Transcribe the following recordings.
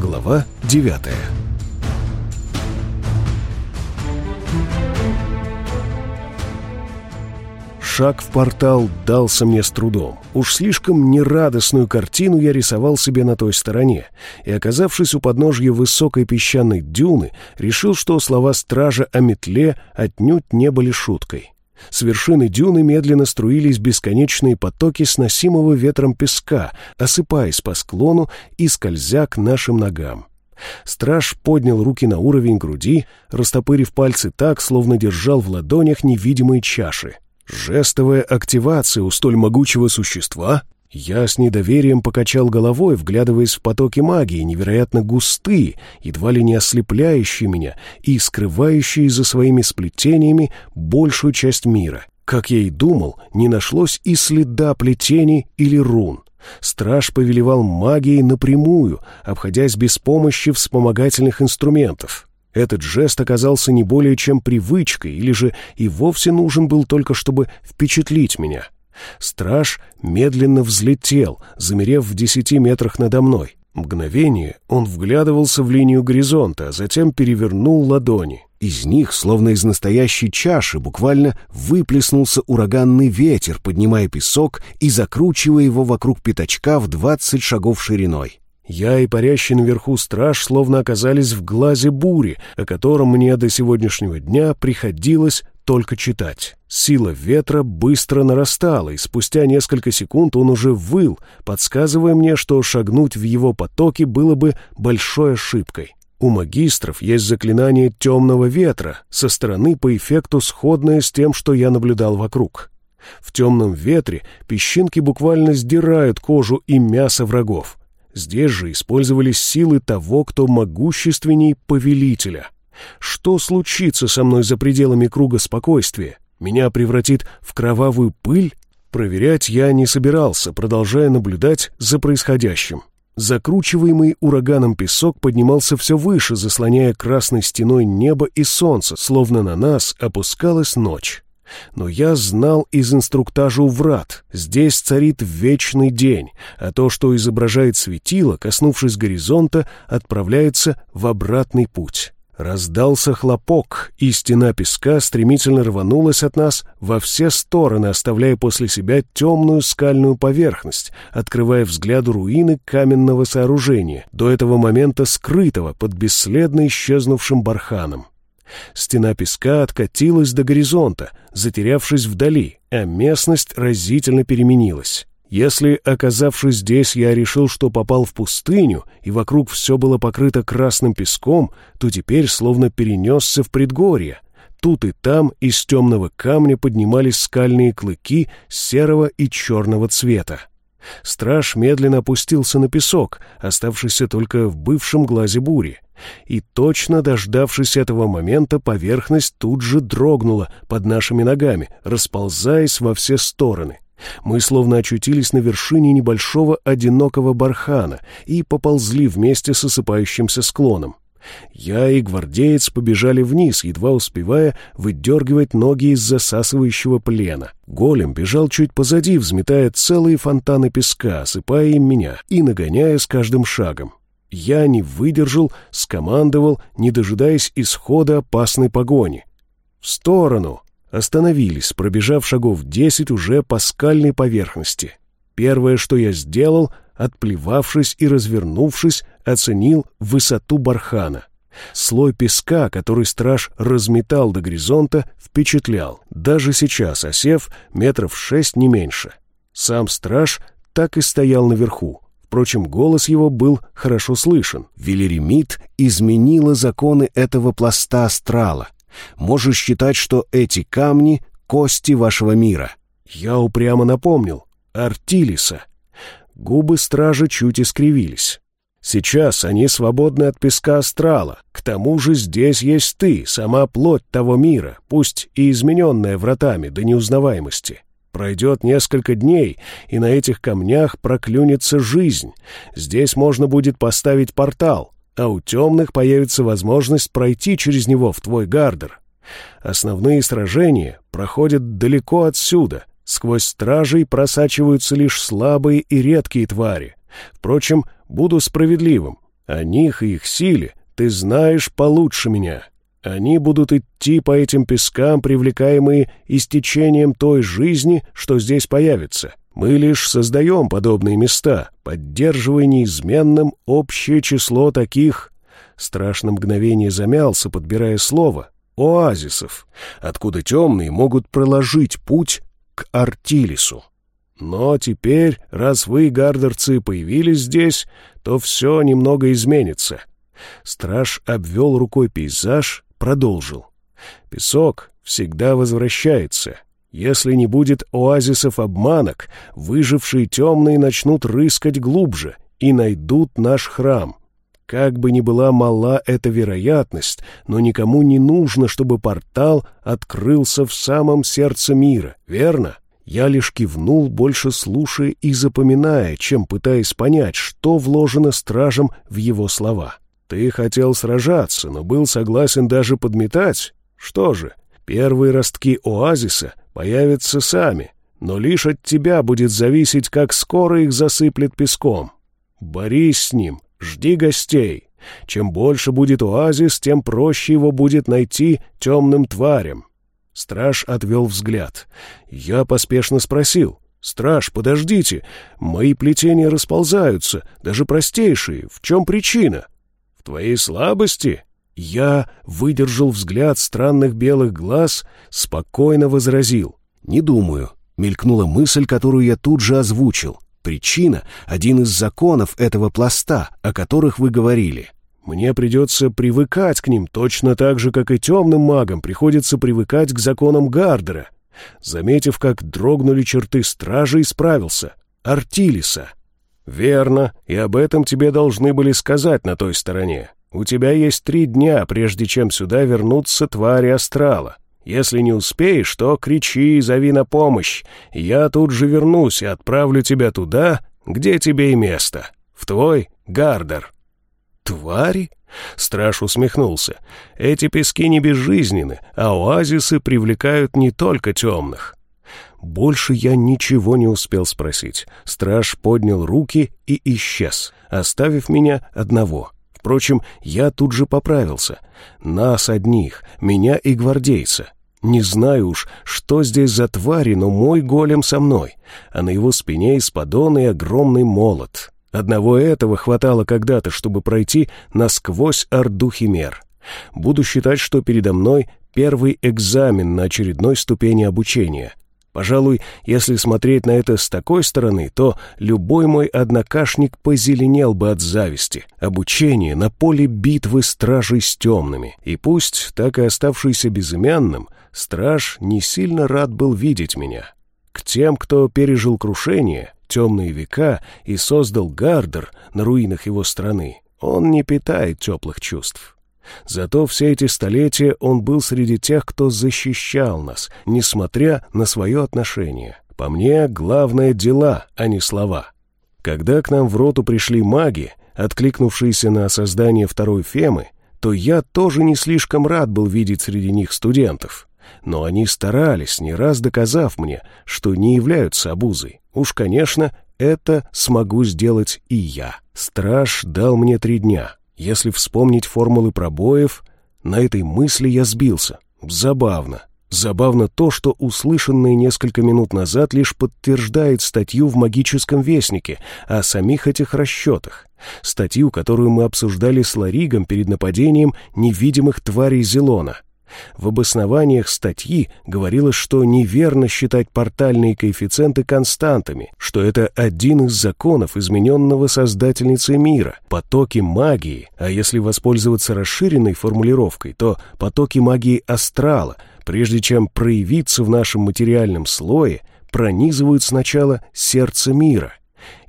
Глава 9 Шаг в портал дался мне с трудом. Уж слишком нерадостную картину я рисовал себе на той стороне, и, оказавшись у подножья высокой песчаной дюны, решил, что слова стража о метле отнюдь не были шуткой. С вершины дюны медленно струились бесконечные потоки сносимого ветром песка, осыпаясь по склону и скользя к нашим ногам. Страж поднял руки на уровень груди, растопырив пальцы так, словно держал в ладонях невидимые чаши. Жестовая активация у столь могучего существа? Я с недоверием покачал головой, вглядываясь в потоки магии, невероятно густые, едва ли не ослепляющие меня и скрывающие за своими сплетениями большую часть мира. Как я и думал, не нашлось и следа плетений или рун. Страж повелевал магией напрямую, обходясь без помощи вспомогательных инструментов. Этот жест оказался не более чем привычкой, или же и вовсе нужен был только, чтобы впечатлить меня. Страж медленно взлетел, замерев в десяти метрах надо мной. Мгновение он вглядывался в линию горизонта, а затем перевернул ладони. Из них, словно из настоящей чаши, буквально выплеснулся ураганный ветер, поднимая песок и закручивая его вокруг пятачка в двадцать шагов шириной. Я и парящий наверху страж словно оказались в глазе бури, о котором мне до сегодняшнего дня приходилось только читать. Сила ветра быстро нарастала, и спустя несколько секунд он уже выл, подсказывая мне, что шагнуть в его потоки было бы большой ошибкой. У магистров есть заклинание темного ветра, со стороны по эффекту сходное с тем, что я наблюдал вокруг. В темном ветре песчинки буквально сдирают кожу и мясо врагов. Здесь же использовались силы того, кто могущественней повелителя — что случится со мной за пределами круга спокойствия? Меня превратит в кровавую пыль? Проверять я не собирался, продолжая наблюдать за происходящим. Закручиваемый ураганом песок поднимался все выше, заслоняя красной стеной небо и солнце, словно на нас опускалась ночь. Но я знал из инструктажа у врат, здесь царит вечный день, а то, что изображает светило, коснувшись горизонта, отправляется в обратный путь. Раздался хлопок, и стена песка стремительно рванулась от нас во все стороны, оставляя после себя темную скальную поверхность, открывая взгляду руины каменного сооружения, до этого момента скрытого под бесследно исчезнувшим барханом. Стена песка откатилась до горизонта, затерявшись вдали, а местность разительно переменилась. Если, оказавшись здесь, я решил, что попал в пустыню, и вокруг все было покрыто красным песком, то теперь словно перенесся в предгорье. Тут и там из темного камня поднимались скальные клыки серого и черного цвета. Страж медленно опустился на песок, оставшийся только в бывшем глазе бури. И точно дождавшись этого момента, поверхность тут же дрогнула под нашими ногами, расползаясь во все стороны. Мы словно очутились на вершине небольшого одинокого бархана и поползли вместе с осыпающимся склоном. Я и гвардеец побежали вниз, едва успевая выдергивать ноги из засасывающего плена. Голем бежал чуть позади, взметая целые фонтаны песка, осыпая им меня и нагоняя с каждым шагом. Я не выдержал, скомандовал, не дожидаясь исхода опасной погони. «В сторону!» Остановились, пробежав шагов десять уже по скальной поверхности. Первое, что я сделал, отплевавшись и развернувшись, оценил высоту бархана. Слой песка, который страж разметал до горизонта, впечатлял. Даже сейчас, осев, метров шесть не меньше. Сам страж так и стоял наверху. Впрочем, голос его был хорошо слышен. Велеремит изменила законы этого пласта астрала — Можешь считать, что эти камни — кости вашего мира. Я упрямо напомнил. Артилиса. Губы стражи чуть искривились. Сейчас они свободны от песка астрала. К тому же здесь есть ты, сама плоть того мира, пусть и измененная вратами до неузнаваемости. Пройдет несколько дней, и на этих камнях проклюнется жизнь. Здесь можно будет поставить портал, а у темных появится возможность пройти через него в твой гардер. Основные сражения проходят далеко отсюда, сквозь стражей просачиваются лишь слабые и редкие твари. Впрочем, буду справедливым. О них и их силе ты знаешь получше меня. Они будут идти по этим пескам, привлекаемые истечением той жизни, что здесь появится. Мы лишь создаем подобные места, поддерживая неизменным общее число таких... Страшно мгновение замялся, подбирая слово. Оазисов, откуда темные могут проложить путь к Артилису. Но теперь, раз вы, гардерцы, появились здесь, то все немного изменится. Страж обвел рукой пейзаж, продолжил. Песок всегда возвращается. Если не будет оазисов-обманок, выжившие темные начнут рыскать глубже и найдут наш храм. Как бы ни была мала эта вероятность, но никому не нужно, чтобы портал открылся в самом сердце мира, верно? Я лишь кивнул, больше слушая и запоминая, чем пытаясь понять, что вложено стражем в его слова. Ты хотел сражаться, но был согласен даже подметать. Что же, первые ростки оазиса появятся сами, но лишь от тебя будет зависеть, как скоро их засыплет песком. Борись с ним, жди гостей. Чем больше будет оазис, тем проще его будет найти темным тварям. Страж отвел взгляд. Я поспешно спросил. «Страж, подождите, мои плетения расползаются, даже простейшие. В чем причина?» «В твоей слабости?» Я выдержал взгляд странных белых глаз, спокойно возразил. «Не думаю», — мелькнула мысль, которую я тут же озвучил. «Причина — один из законов этого пласта, о которых вы говорили. Мне придется привыкать к ним точно так же, как и темным магам приходится привыкать к законам Гардера. Заметив, как дрогнули черты стражи, исправился. Артилиса. Верно, и об этом тебе должны были сказать на той стороне. У тебя есть три дня, прежде чем сюда вернутся твари астрала. Если не успеешь, то кричи и зови на помощь. Я тут же вернусь и отправлю тебя туда, где тебе и место. В твой Гардер. «Твари?» — страж усмехнулся. «Эти пески не безжизненны, а оазисы привлекают не только темных». Больше я ничего не успел спросить. Страж поднял руки и исчез, оставив меня одного. Впрочем, я тут же поправился. Нас одних, меня и гвардейца. Не знаю уж, что здесь за твари, но мой голем со мной, а на его спине исподон огромный молот. Одного этого хватало когда-то, чтобы пройти насквозь орду химер. Буду считать, что передо мной первый экзамен на очередной ступени обучения. Пожалуй, если смотреть на это с такой стороны, то любой мой однокашник позеленел бы от зависти. Обучение на поле битвы стражей с темными. И пусть, так и оставшийся безымянным, страж не сильно рад был видеть меня. К тем, кто пережил крушение, темные века и создал Гардер на руинах его страны, он не питает теплых чувств. Зато все эти столетия он был среди тех, кто защищал нас, несмотря на свое отношение. По мне, главное — дела, а не слова. Когда к нам в роту пришли маги, откликнувшиеся на создание второй Фемы, то я тоже не слишком рад был видеть среди них студентов. Но они старались, не раз доказав мне, что не являются обузой. Уж, конечно, это смогу сделать и я. Страж дал мне три дня. Если вспомнить формулы пробоев, на этой мысли я сбился. Забавно. Забавно то, что услышанное несколько минут назад лишь подтверждает статью в «Магическом вестнике» о самих этих расчетах. Статью, которую мы обсуждали с Ларигом перед нападением невидимых тварей Зелона — в обоснованиях статьи говорилось, что неверно считать портальные коэффициенты константами, что это один из законов измененного создательницей мира, потоки магии, а если воспользоваться расширенной формулировкой, то потоки магии астрала, прежде чем проявиться в нашем материальном слое, пронизывают сначала сердце мира.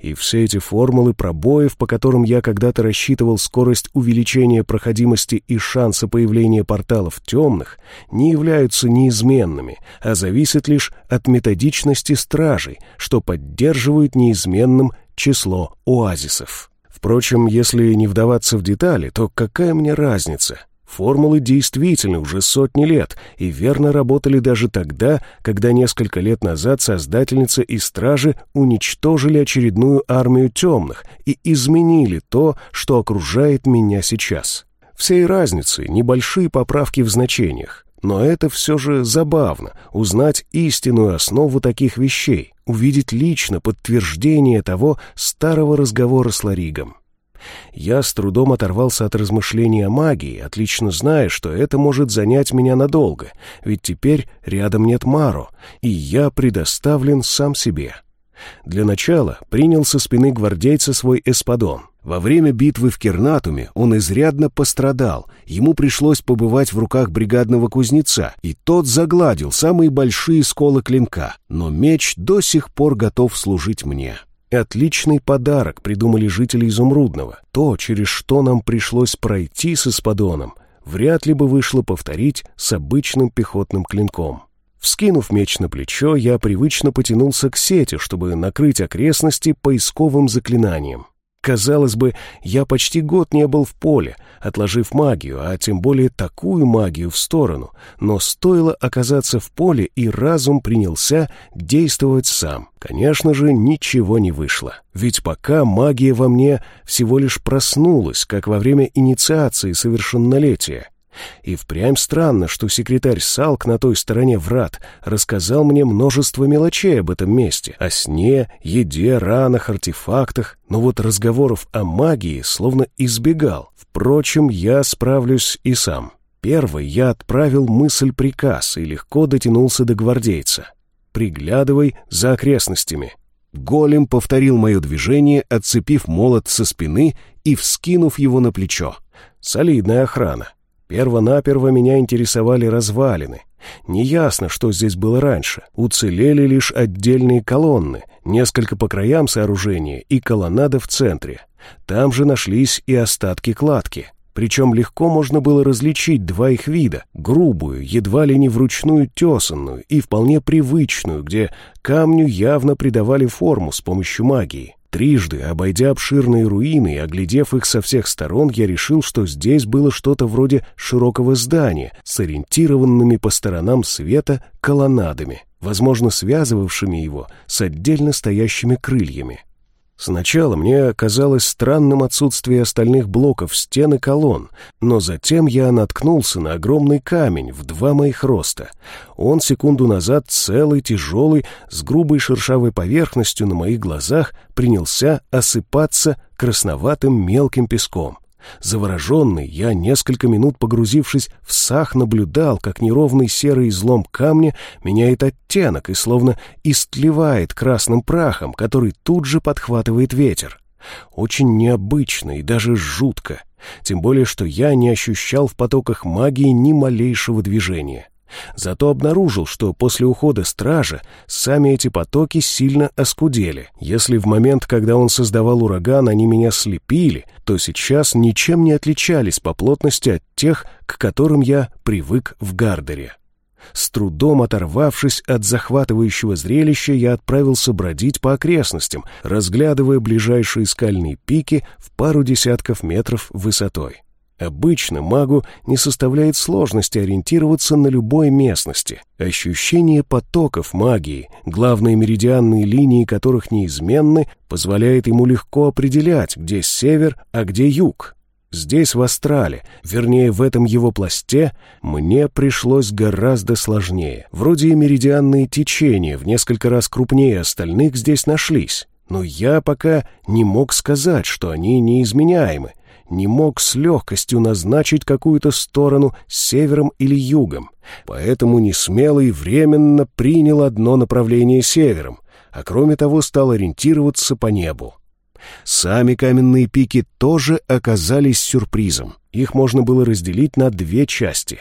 И все эти формулы пробоев, по которым я когда-то рассчитывал скорость увеличения проходимости и шанса появления порталов темных, не являются неизменными, а зависят лишь от методичности стражей, что поддерживают неизменным число оазисов. Впрочем, если не вдаваться в детали, то какая мне разница? Формулы действительно уже сотни лет и верно работали даже тогда, когда несколько лет назад создательница и стражи уничтожили очередную армию темных и изменили то, что окружает меня сейчас. Всей разницы небольшие поправки в значениях, но это все же забавно — узнать истинную основу таких вещей, увидеть лично подтверждение того старого разговора с Ларигом. Я с трудом оторвался от размышлений о магии, отлично зная, что это может занять меня надолго, ведь теперь рядом нет Маро, и я предоставлен сам себе. Для начала принял со спины гвардейца свой эспадон. Во время битвы в Кернатуме он изрядно пострадал, ему пришлось побывать в руках бригадного кузнеца, и тот загладил самые большие сколы клинка, но меч до сих пор готов служить мне. Отличный подарок придумали жители Изумрудного. То, через что нам пришлось пройти с Испадоном, вряд ли бы вышло повторить с обычным пехотным клинком. Вскинув меч на плечо, я привычно потянулся к сети, чтобы накрыть окрестности поисковым заклинанием. Казалось бы, я почти год не был в поле, отложив магию, а тем более такую магию в сторону, но стоило оказаться в поле, и разум принялся действовать сам. Конечно же, ничего не вышло, ведь пока магия во мне всего лишь проснулась, как во время инициации совершеннолетия. И впрямь странно, что секретарь Салк на той стороне врат рассказал мне множество мелочей об этом месте, о сне, еде, ранах, артефактах, но вот разговоров о магии словно избегал. Впрочем, я справлюсь и сам. Первый я отправил мысль-приказ и легко дотянулся до гвардейца. «Приглядывай за окрестностями». Голем повторил мое движение, отцепив молот со спины и вскинув его на плечо. Солидная охрана. Первонаперво меня интересовали развалины. Неясно, что здесь было раньше. Уцелели лишь отдельные колонны, несколько по краям сооружения и колоннада в центре. Там же нашлись и остатки кладки. Причем легко можно было различить два их вида — грубую, едва ли не вручную тесанную и вполне привычную, где камню явно придавали форму с помощью магии. Трижды, обойдя обширные руины и оглядев их со всех сторон, я решил, что здесь было что-то вроде широкого здания с ориентированными по сторонам света колоннадами, возможно, связывавшими его с отдельно стоящими крыльями. Сначала мне казалось странным отсутствие остальных блоков стен и колонн, но затем я наткнулся на огромный камень в два моих роста. Он секунду назад целый, тяжелый, с грубой шершавой поверхностью на моих глазах принялся осыпаться красноватым мелким песком. Завороженный, я, несколько минут погрузившись в сах, наблюдал, как неровный серый излом камня меняет оттенок и словно истлевает красным прахом, который тут же подхватывает ветер. Очень необычно и даже жутко, тем более, что я не ощущал в потоках магии ни малейшего движения. Зато обнаружил, что после ухода стража сами эти потоки сильно оскудели. Если в момент, когда он создавал ураган, они меня слепили, то сейчас ничем не отличались по плотности от тех, к которым я привык в Гардере. С трудом оторвавшись от захватывающего зрелища, я отправился бродить по окрестностям, разглядывая ближайшие скальные пики в пару десятков метров высотой. Обычно магу не составляет сложности ориентироваться на любой местности. Ощущение потоков магии, главные меридианные линии которых неизменны, позволяет ему легко определять, где север, а где юг. Здесь, в Астрале, вернее, в этом его пласте, мне пришлось гораздо сложнее. Вроде и меридианные течения в несколько раз крупнее остальных здесь нашлись, но я пока не мог сказать, что они неизменяемы, не мог с легкостью назначить какую-то сторону севером или югом, поэтому несмело и временно принял одно направление севером, а кроме того стал ориентироваться по небу. Сами каменные пики тоже оказались сюрпризом. Их можно было разделить на две части.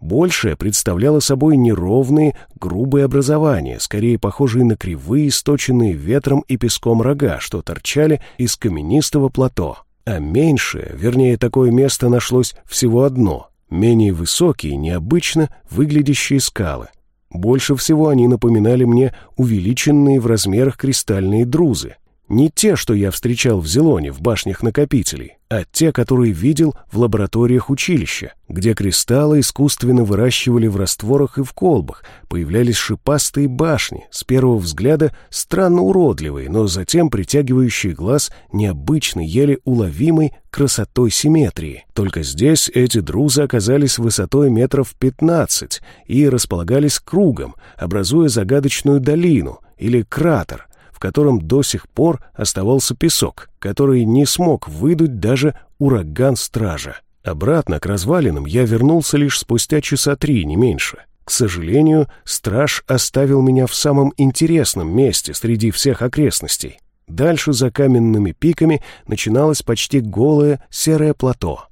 Большая представляла собой неровные, грубые образования, скорее похожие на кривые, сточенные ветром и песком рога, что торчали из каменистого плато а меньшее, вернее, такое место нашлось всего одно, менее высокие, необычно выглядящие скалы. Больше всего они напоминали мне увеличенные в размерах кристальные друзы. Не те, что я встречал в Зелоне, в башнях накопителей, а те, которые видел в лабораториях училища, где кристаллы искусственно выращивали в растворах и в колбах, появлялись шипастые башни, с первого взгляда странно уродливые, но затем притягивающие глаз необычной, еле уловимой красотой симметрии. Только здесь эти друзы оказались высотой метров 15 и располагались кругом, образуя загадочную долину или кратер — котором до сих пор оставался песок, который не смог выдуть даже ураган стража. Обратно к развалинам я вернулся лишь спустя часа три, не меньше. К сожалению, страж оставил меня в самом интересном месте среди всех окрестностей. Дальше за каменными пиками начиналось почти голое серое плато.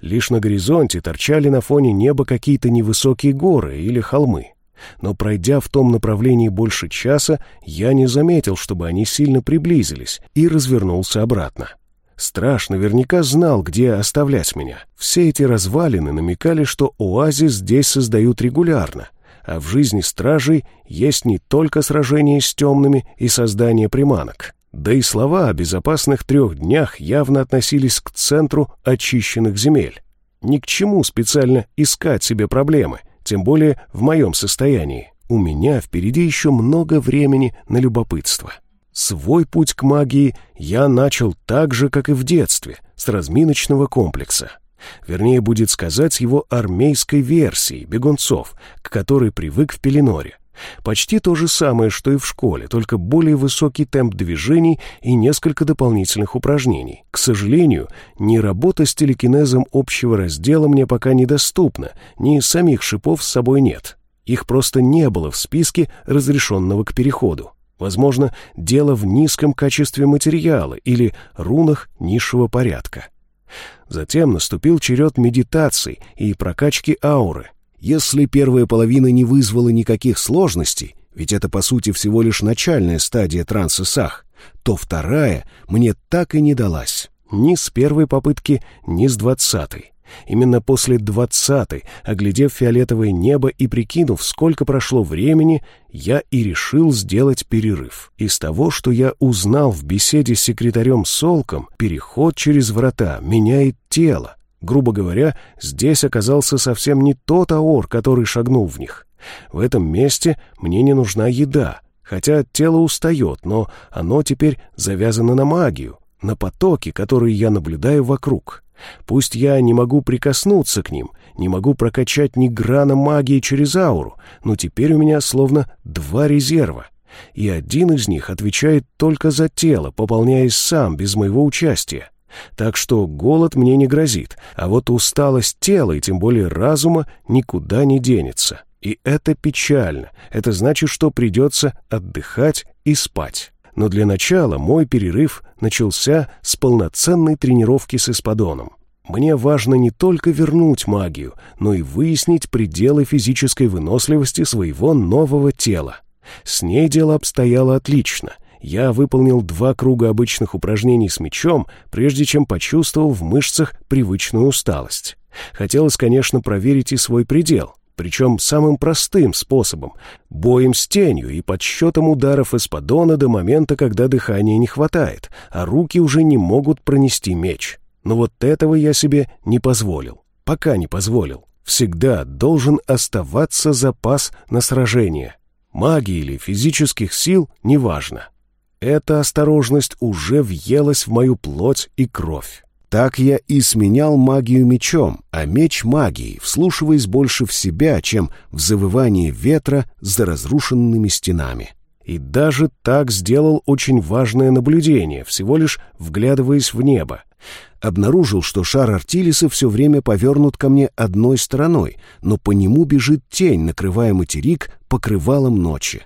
Лишь на горизонте торчали на фоне неба какие-то невысокие горы или холмы но пройдя в том направлении больше часа, я не заметил, чтобы они сильно приблизились, и развернулся обратно. Страж наверняка знал, где оставлять меня. Все эти развалины намекали, что оазис здесь создают регулярно, а в жизни стражей есть не только сражения с темными и создание приманок. Да и слова о безопасных трех днях явно относились к центру очищенных земель. Ни к чему специально искать себе проблемы — тем более в моем состоянии. У меня впереди еще много времени на любопытство. Свой путь к магии я начал так же, как и в детстве, с разминочного комплекса. Вернее, будет сказать его армейской версии бегунцов, к которой привык в Пеленоре. Почти то же самое, что и в школе, только более высокий темп движений и несколько дополнительных упражнений. К сожалению, ни работа с телекинезом общего раздела мне пока недоступна, ни самих шипов с собой нет. Их просто не было в списке разрешенного к переходу. Возможно, дело в низком качестве материала или рунах низшего порядка. Затем наступил черед медитаций и прокачки ауры — если первая половина не вызвала никаких сложностей, ведь это, по сути, всего лишь начальная стадия транса Сах, то вторая мне так и не далась. Ни с первой попытки, ни с двадцатой. Именно после двадцатой, оглядев фиолетовое небо и прикинув, сколько прошло времени, я и решил сделать перерыв. Из того, что я узнал в беседе с секретарем Солком, переход через врата меняет тело, Грубо говоря, здесь оказался совсем не тот аор, который шагнул в них. В этом месте мне не нужна еда, хотя тело устает, но оно теперь завязано на магию, на потоки, которые я наблюдаю вокруг. Пусть я не могу прикоснуться к ним, не могу прокачать ни грана магии через ауру, но теперь у меня словно два резерва. И один из них отвечает только за тело, пополняясь сам, без моего участия. Так что голод мне не грозит, а вот усталость тела и тем более разума никуда не денется. И это печально. Это значит, что придется отдыхать и спать. Но для начала мой перерыв начался с полноценной тренировки с Испадоном. Мне важно не только вернуть магию, но и выяснить пределы физической выносливости своего нового тела. С ней дело обстояло отлично я выполнил два круга обычных упражнений с мячом, прежде чем почувствовал в мышцах привычную усталость. Хотелось, конечно, проверить и свой предел, причем самым простым способом — боем с тенью и подсчетом ударов из поддона до момента, когда дыхания не хватает, а руки уже не могут пронести меч. Но вот этого я себе не позволил. Пока не позволил. Всегда должен оставаться запас на сражение. Магии или физических сил — неважно. Эта осторожность уже въелась в мою плоть и кровь. Так я и сменял магию мечом, а меч магией, вслушиваясь больше в себя, чем в завывание ветра за разрушенными стенами. И даже так сделал очень важное наблюдение, всего лишь вглядываясь в небо. Обнаружил, что шар Артилиса все время повернут ко мне одной стороной, но по нему бежит тень, накрывая материк покрывалом ночи.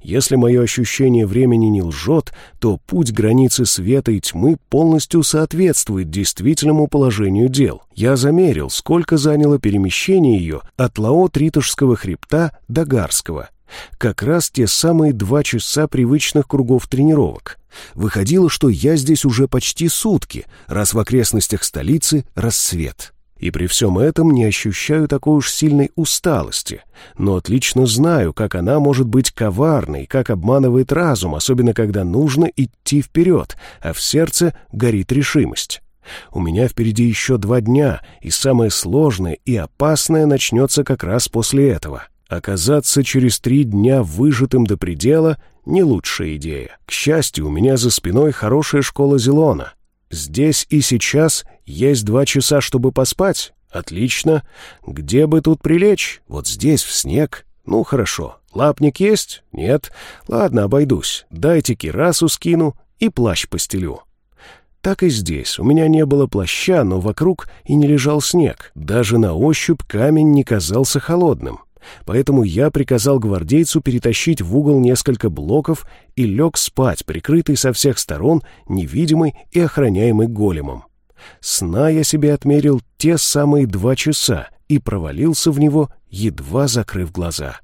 Если мое ощущение времени не лжет, то путь границы света и тьмы полностью соответствует действительному положению дел. Я замерил, сколько заняло перемещение ее от Лао-Тритушского хребта до Гарского. Как раз те самые два часа привычных кругов тренировок. Выходило, что я здесь уже почти сутки, раз в окрестностях столицы рассвет. И при всем этом не ощущаю такой уж сильной усталости, но отлично знаю, как она может быть коварной, как обманывает разум, особенно когда нужно идти вперед, а в сердце горит решимость. У меня впереди еще два дня, и самое сложное и опасное начнется как раз после этого. Оказаться через три дня выжатым до предела — не лучшая идея. К счастью, у меня за спиной хорошая школа Зелона. Здесь и сейчас есть два часа, чтобы поспать. Отлично. Где бы тут прилечь? Вот здесь, в снег. Ну, хорошо. Лапник есть? Нет. Ладно, обойдусь. Дайте кирасу скину и плащ постелю. Так и здесь. У меня не было плаща, но вокруг и не лежал снег. Даже на ощупь камень не казался холодным. Поэтому я приказал гвардейцу перетащить в угол несколько блоков и лег спать, прикрытый со всех сторон, невидимый и охраняемый големом. Сна я себе отмерил те самые два часа и провалился в него, едва закрыв глаза.